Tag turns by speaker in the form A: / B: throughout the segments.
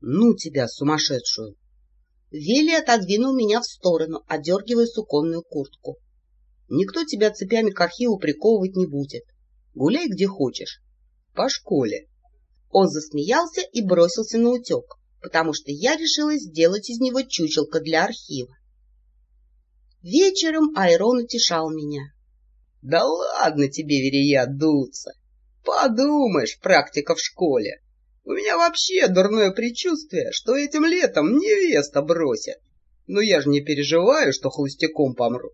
A: Ну тебя, сумасшедшую! Вели отодвинул меня в сторону, одергивая суконную куртку. Никто тебя цепями к архиву приковывать не будет. Гуляй где хочешь. По школе. Он засмеялся и бросился на утек, потому что я решила сделать из него чучелка для архива. Вечером Айрон утешал меня. — Да ладно тебе, Верия, дуться. Подумаешь, практика в школе. У меня вообще дурное предчувствие, что этим летом невеста бросят. Но я же не переживаю, что холостяком помру.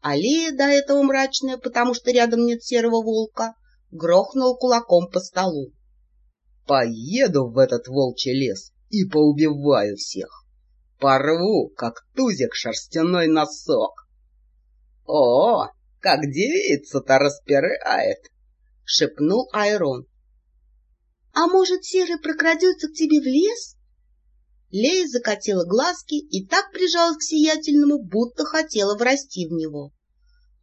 A: Алия, до этого мрачная, потому что рядом нет серого волка, грохнул кулаком по столу. Поеду в этот волчий лес и поубиваю всех. Порву, как тузик, шерстяной носок. О, как девица-то распирает! — шепнул Айрон. — А может, Серый прокрадется к тебе в лес? Лея закатила глазки и так прижалась к сиятельному, будто хотела врасти в него.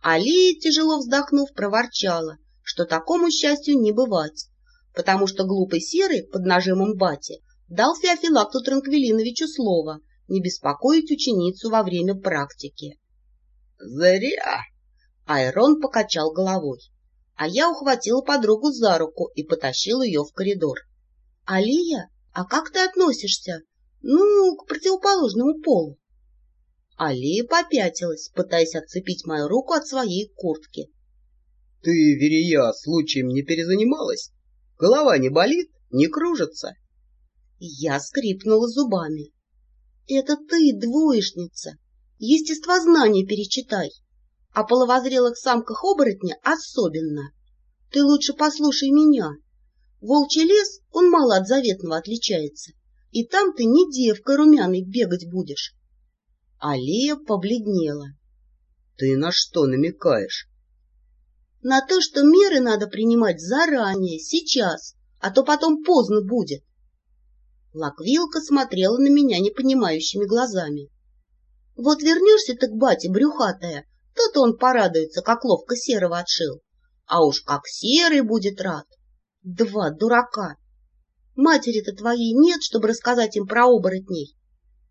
A: Алия, тяжело вздохнув, проворчала, что такому счастью не бывать, потому что глупый Серый под нажимом бати дал Феофилакту Транквилиновичу слово не беспокоить ученицу во время практики. — Зря! — Айрон покачал головой, а я ухватила подругу за руку и потащила ее в коридор. — Алия, а как ты относишься ну, к противоположному полу. Алия попятилась, пытаясь отцепить мою руку от своей куртки. — Ты, Верия, случаем не перезанималась? Голова не болит, не кружится? Я скрипнула зубами. — Это ты, двоечница. Естествознание перечитай. А половозрелых самках оборотня особенно. Ты лучше послушай меня. Волчий лес, он мало от заветного отличается. — и там ты не девка румяной бегать будешь. Алия побледнела. — Ты на что намекаешь? — На то, что меры надо принимать заранее, сейчас, а то потом поздно будет. Лаквилка смотрела на меня непонимающими глазами. — Вот вернешься ты к бате, брюхатая, то-то он порадуется, как ловко серого отшил. А уж как серый будет рад. Два дурака. Матери-то твоей нет, чтобы рассказать им про оборотней.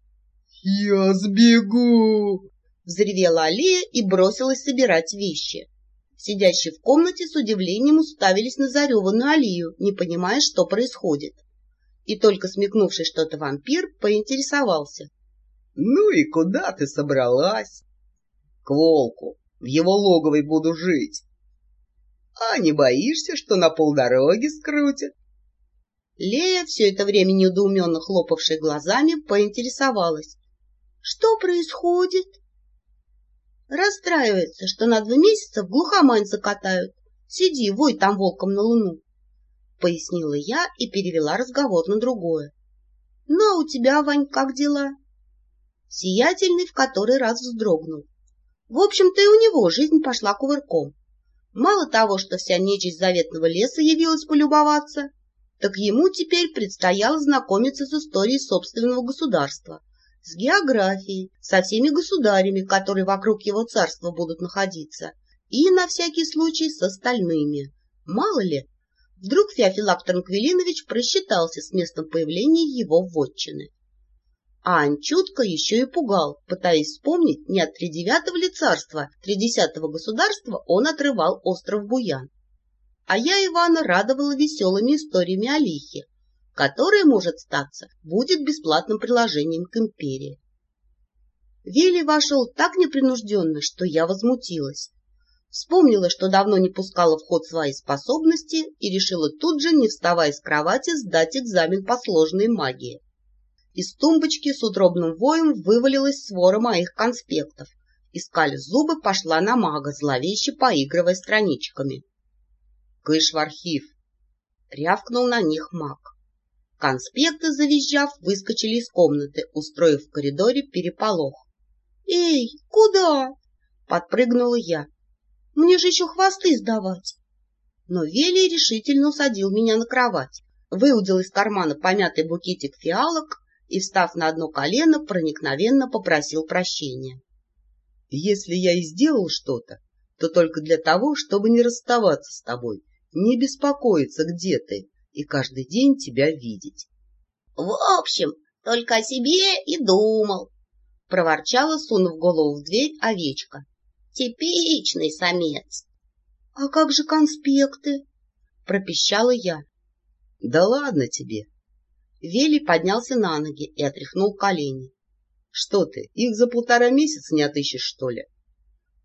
A: — Я сбегу! — взревела Алия и бросилась собирать вещи. Сидящие в комнате с удивлением уставились на зареванную Алию, не понимая, что происходит. И только смекнувший что-то вампир поинтересовался. — Ну и куда ты собралась? — К волку. В его логовой буду жить. — А не боишься, что на полдороги скрутят? Лея, все это время недоуменно хлопавшей глазами, поинтересовалась. — Что происходит? — Расстраивается, что на два месяца в глухомань закатают. Сиди, вой там волком на луну. Пояснила я и перевела разговор на другое. — Ну, а у тебя, Вань, как дела? Сиятельный в который раз вздрогнул. В общем-то, и у него жизнь пошла кувырком. Мало того, что вся нечисть заветного леса явилась полюбоваться, так ему теперь предстояло знакомиться с историей собственного государства, с географией, со всеми государями, которые вокруг его царства будут находиться, и, на всякий случай, с остальными. Мало ли, вдруг Феофилак Транквилинович просчитался с местом появления его вотчины. А Анчутка еще и пугал, пытаясь вспомнить, не от тридевятого ли царства, тридесятого государства он отрывал остров Буян а я Ивана радовала веселыми историями о лихе, которая, может статься, будет бесплатным приложением к империи. Вилли вошел так непринужденно, что я возмутилась. Вспомнила, что давно не пускала в ход свои способности и решила тут же, не вставая с кровати, сдать экзамен по сложной магии. Из тумбочки с утробным воем вывалилась свора моих конспектов. Искали зубы, пошла на мага, зловеще поигрывая страничками. Кыш в архив. Рявкнул на них маг. Конспекты, завизжав, выскочили из комнаты, устроив в коридоре переполох. «Эй, куда?» — подпрыгнула я. «Мне же еще хвосты сдавать!» Но Велий решительно усадил меня на кровать, выудил из кармана помятый букетик фиалок и, встав на одно колено, проникновенно попросил прощения. «Если я и сделал что-то, то только для того, чтобы не расставаться с тобой не беспокоиться, где ты, и каждый день тебя видеть.
B: В общем, только о себе и думал, — проворчала, сунув голову в дверь, овечка. Типичный самец.
C: — А как же конспекты? — пропищала я.
A: — Да ладно тебе.
C: Вели поднялся на ноги и отряхнул колени.
A: — Что ты, их за полтора месяца не отыщешь, что ли?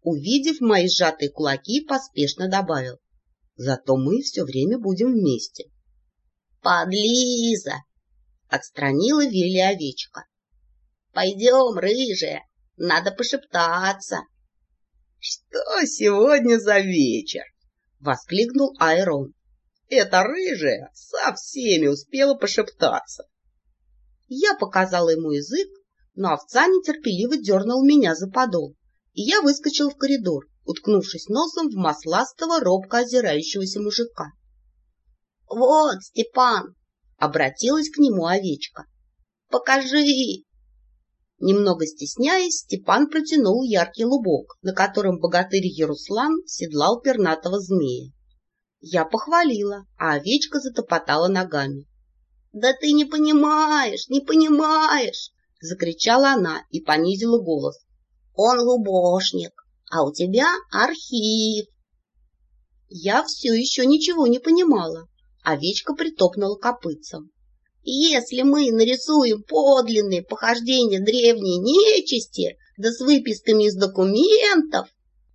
C: Увидев мои сжатые кулаки, поспешно добавил. — Зато мы все время будем вместе.
B: — Подлиза! — отстранила Вели овечка. — Пойдем, рыжая, надо пошептаться.
A: — Что сегодня за вечер? — воскликнул Айрон. Эта рыжая со всеми успела пошептаться.
C: Я показала ему язык, но овца нетерпеливо дернул меня за подол, и я выскочил в коридор, уткнувшись носом в масластого, робко озирающегося мужика.
B: — Вот, Степан!
C: — обратилась к нему овечка.
B: — Покажи!
C: Немного стесняясь, Степан протянул яркий лубок, на котором богатырь Яруслан седлал пернатого змея. Я похвалила, а овечка затопотала ногами.
B: — Да ты не понимаешь, не понимаешь!
C: — закричала она и понизила голос.
B: — Он лубошник, а у тебя архив.
C: Я все еще ничего не понимала. Овечка притопнула копытцем.
B: Если мы нарисуем подлинные похождения древней нечисти, да с выписками из документов...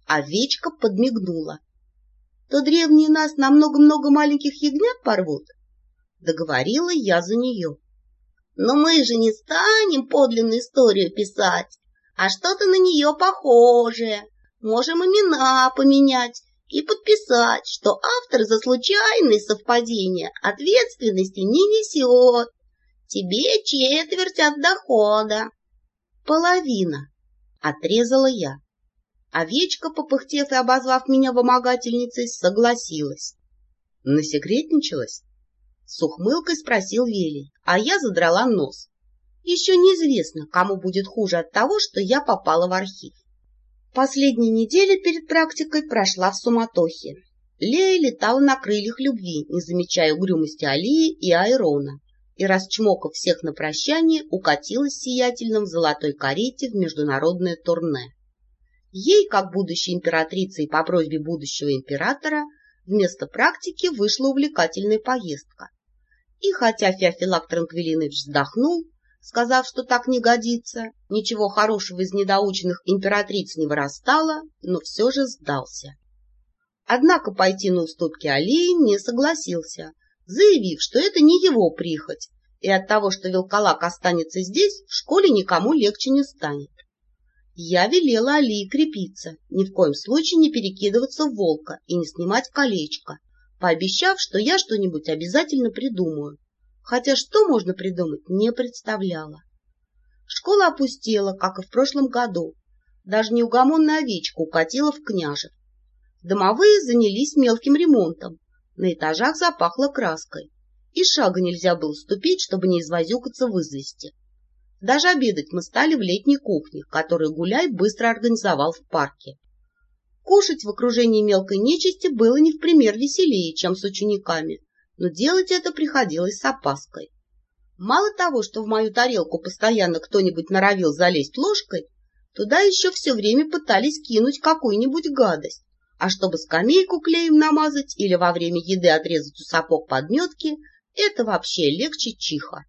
C: Овечка подмигнула то древние нас на много-много маленьких ягнят порвут. Договорила я за нее.
B: Но мы же не станем подлинную историю писать, а что-то на нее похожее. Можем имена поменять и подписать, что автор за случайные совпадения ответственности не несет. Тебе четверть от дохода.
C: Половина, отрезала я. Овечка, попыхтев и обозвав меня вымогательницей, согласилась. Насекретничалась? С ухмылкой спросил Велий, а я задрала нос. Еще неизвестно, кому будет хуже от того, что я попала в архив. Последняя неделя перед практикой прошла в суматохе. Лея летала на крыльях любви, не замечая угрюмости Алии и Айрона, и, расчмокав всех на прощание, укатилась сиятельным в золотой карете в международное турне. Ей, как будущей императрицей по просьбе будущего императора, вместо практики вышла увлекательная поездка. И хотя Феофилак Транквилинович вздохнул, сказав, что так не годится, ничего хорошего из недоученных императриц не вырастало, но все же сдался. Однако пойти на уступки Алии не согласился, заявив, что это не его прихоть, и от того, что Вилкалак останется здесь, в школе никому легче не станет. Я велела Алии крепиться, ни в коем случае не перекидываться в волка и не снимать колечко, пообещав, что я что-нибудь обязательно придумаю. Хотя что можно придумать, не представляла. Школа опустела, как и в прошлом году. Даже неугомонная овечка укатила в княжев. Домовые занялись мелким ремонтом. На этажах запахло краской. И шага нельзя было ступить, чтобы не извозюкаться в извести. Даже обедать мы стали в летней кухне, которую Гуляй быстро организовал в парке. Кушать в окружении мелкой нечисти было не в пример веселее, чем с учениками, но делать это приходилось с опаской. Мало того, что в мою тарелку постоянно кто-нибудь норовил залезть ложкой, туда еще все время пытались кинуть какую-нибудь гадость, а чтобы скамейку клеем намазать или во время еды отрезать у сапог подметки, это вообще легче чиха.